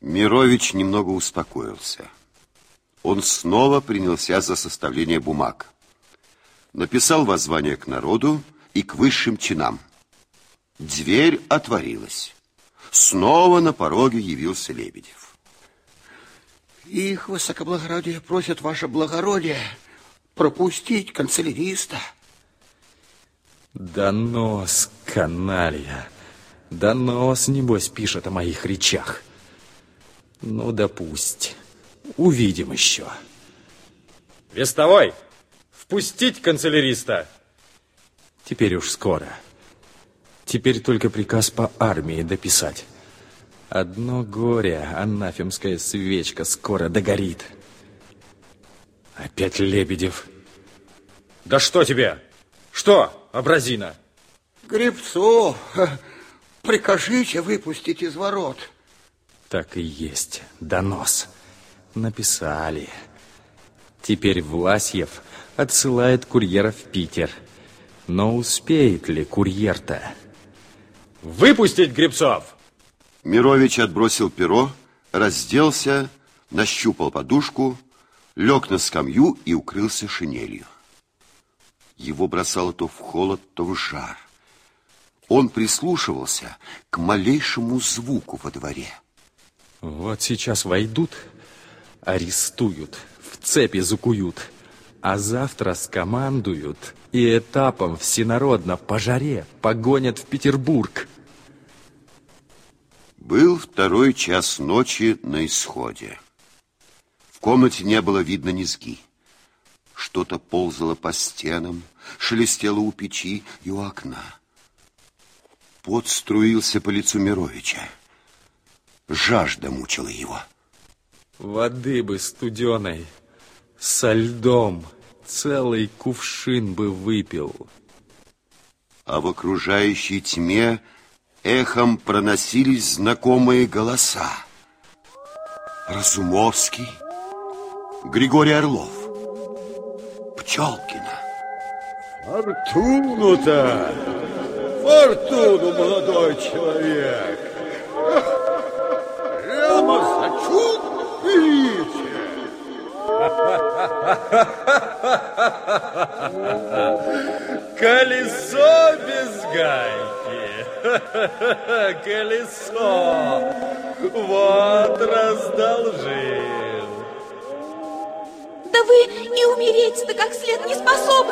Мирович немного успокоился. Он снова принялся за составление бумаг. Написал воззвание к народу и к высшим чинам. Дверь отворилась. Снова на пороге явился Лебедев. Их высокоблагородие просят ваше благородие пропустить канцеляриста. Донос, каналья. Донос, небось, пишет о моих речах. Ну да пусть. Увидим еще. Вестовой, впустить канцеляриста. Теперь уж скоро. Теперь только приказ по армии дописать. Одно горе, анафемская свечка скоро догорит. Опять Лебедев. Да что тебе? Что, образина? Гребцов, прикажите выпустить из ворот. Так и есть. Донос. Написали. Теперь Власьев отсылает курьера в Питер. Но успеет ли курьер-то? Выпустить Гребцов! Мирович отбросил перо, разделся, нащупал подушку, лег на скамью и укрылся шинелью. Его бросало то в холод, то в жар. Он прислушивался к малейшему звуку во дворе. Вот сейчас войдут, арестуют, в цепи закуют, а завтра скомандуют и этапом всенародно по жаре погонят в Петербург. Был второй час ночи на исходе. В комнате не было видно низги. Что-то ползало по стенам, шелестело у печи и у окна. Пот струился по лицу Мировича. Жажда мучила его. Воды бы студеной, со льдом, целый кувшин бы выпил. А в окружающей тьме эхом проносились знакомые голоса. Разумовский, Григорий Орлов, Пчелкина. Фортуну-то! Фортуну, молодой человек! Колесо без гайки. Колесо. Вот раздолжил. Да вы и умереть-то как след не способны.